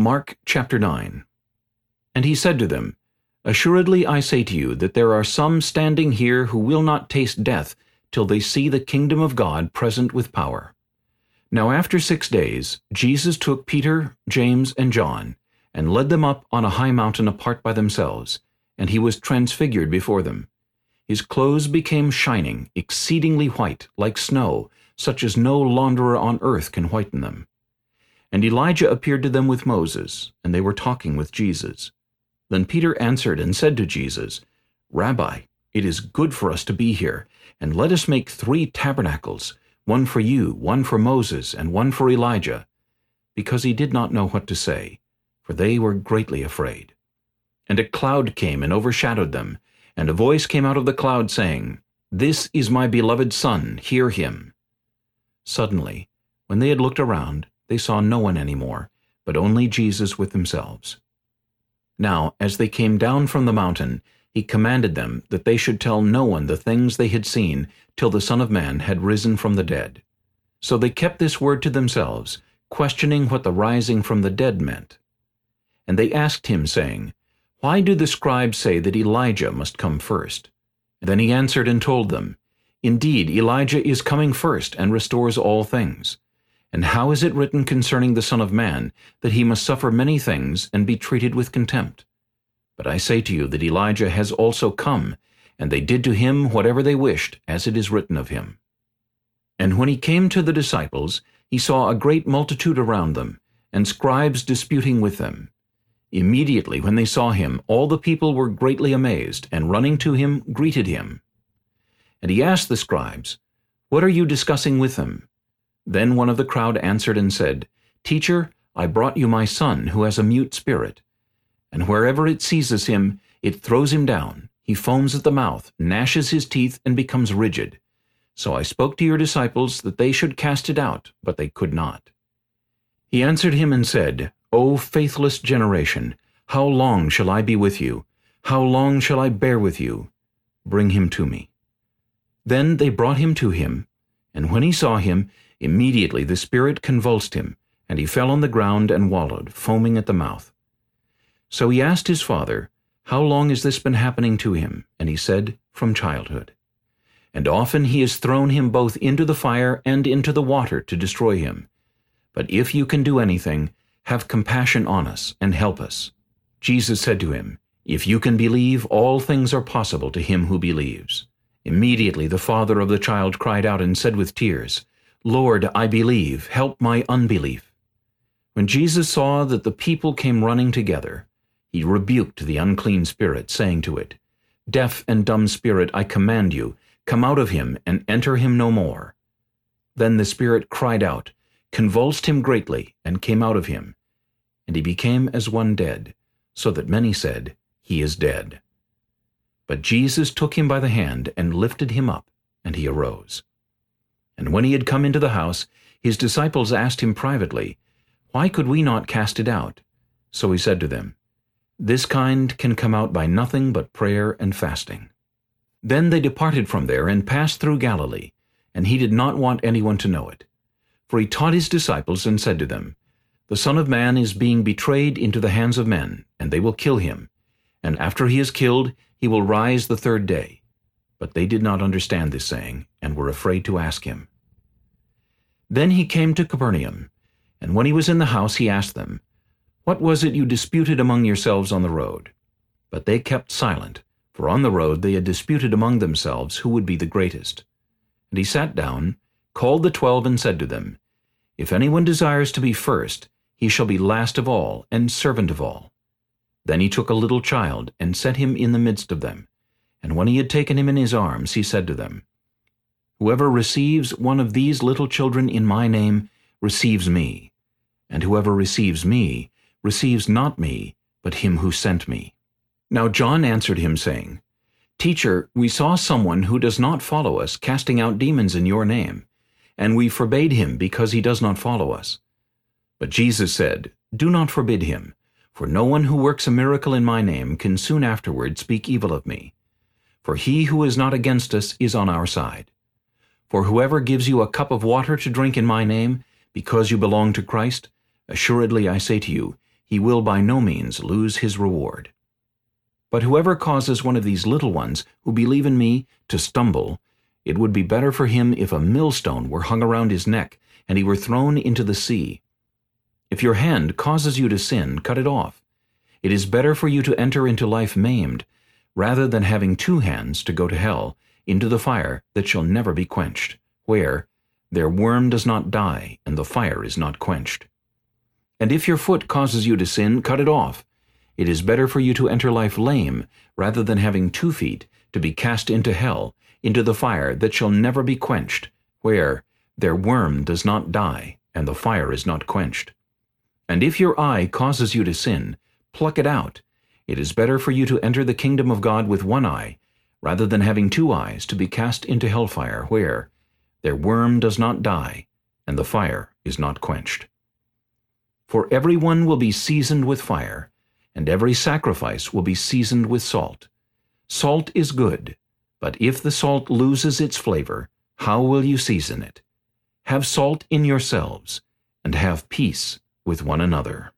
Mark chapter 9 And he said to them, Assuredly I say to you that there are some standing here who will not taste death till they see the kingdom of God present with power. Now after six days Jesus took Peter, James, and John, and led them up on a high mountain apart by themselves, and he was transfigured before them. His clothes became shining, exceedingly white, like snow, such as no launderer on earth can whiten them. And Elijah appeared to them with Moses, and they were talking with Jesus. Then Peter answered and said to Jesus, Rabbi, it is good for us to be here, and let us make three tabernacles, one for you, one for Moses, and one for Elijah. Because he did not know what to say, for they were greatly afraid. And a cloud came and overshadowed them, and a voice came out of the cloud, saying, This is my beloved Son, hear him. Suddenly, when they had looked around, they saw no one any more, but only Jesus with themselves. Now, as they came down from the mountain, he commanded them that they should tell no one the things they had seen till the Son of Man had risen from the dead. So they kept this word to themselves, questioning what the rising from the dead meant. And they asked him, saying, Why do the scribes say that Elijah must come first? Then he answered and told them, Indeed, Elijah is coming first and restores all things. And how is it written concerning the Son of Man, that he must suffer many things and be treated with contempt? But I say to you that Elijah has also come, and they did to him whatever they wished, as it is written of him. And when he came to the disciples, he saw a great multitude around them, and scribes disputing with them. Immediately when they saw him, all the people were greatly amazed, and running to him, greeted him. And he asked the scribes, What are you discussing with them? Then one of the crowd answered and said, Teacher, I brought you my son, who has a mute spirit and wherever it seizes him, it throws him down. He foams at the mouth, gnashes his teeth, and becomes rigid. So I spoke to your disciples that they should cast it out, but they could not. He answered him and said, O faithless generation, how long shall I be with you? How long shall I bear with you? Bring him to me. Then they brought him to him, and when he saw him, immediately the spirit convulsed him, and he fell on the ground and wallowed, foaming at the mouth. So he asked his father, How long has this been happening to him? And he said, From childhood. And often he has thrown him both into the fire and into the water to destroy him. But if you can do anything, have compassion on us and help us. Jesus said to him, If you can believe, all things are possible to him who believes. Immediately the father of the child cried out and said with tears, Lord, I believe, help my unbelief. When Jesus saw that the people came running together, he rebuked the unclean spirit, saying to it, Deaf and dumb spirit, I command you, come out of him, and enter him no more. Then the spirit cried out, convulsed him greatly, and came out of him. And he became as one dead, so that many said, He is dead. But Jesus took him by the hand, and lifted him up, and he arose. And when he had come into the house, his disciples asked him privately, Why could we not cast it out? So he said to them, this kind can come out by nothing but prayer and fasting. Then they departed from there and passed through Galilee, and he did not want anyone to know it. For he taught his disciples and said to them, The Son of Man is being betrayed into the hands of men, and they will kill him. And after he is killed, he will rise the third day. But they did not understand this saying, and were afraid to ask him. Then he came to Capernaum, and when he was in the house he asked them, what was it you disputed among yourselves on the road? But they kept silent, for on the road they had disputed among themselves who would be the greatest. And he sat down, called the twelve, and said to them, If anyone desires to be first, he shall be last of all, and servant of all. Then he took a little child, and set him in the midst of them. And when he had taken him in his arms, he said to them, Whoever receives one of these little children in my name receives me, and whoever receives me receives not me, but him who sent me. Now John answered him, saying, Teacher, we saw someone who does not follow us casting out demons in your name, and we forbade him because he does not follow us. But Jesus said, Do not forbid him, for no one who works a miracle in my name can soon afterward speak evil of me. For he who is not against us is on our side. For whoever gives you a cup of water to drink in my name, because you belong to Christ, assuredly I say to you, he will by no means lose his reward. But whoever causes one of these little ones who believe in me to stumble, it would be better for him if a millstone were hung around his neck and he were thrown into the sea. If your hand causes you to sin, cut it off. It is better for you to enter into life maimed, rather than having two hands to go to hell, into the fire that shall never be quenched, where their worm does not die, and the fire is not quenched. And if your foot causes you to sin, cut it off. It is better for you to enter life lame, rather than having two feet, to be cast into hell, into the fire that shall never be quenched, where their worm does not die, and the fire is not quenched. And if your eye causes you to sin, pluck it out. It is better for you to enter the kingdom of God with one eye, rather than having two eyes to be cast into hellfire, where their worm does not die, and the fire is not quenched. For every one will be seasoned with fire, and every sacrifice will be seasoned with salt. Salt is good, but if the salt loses its flavor, how will you season it? Have salt in yourselves, and have peace with one another.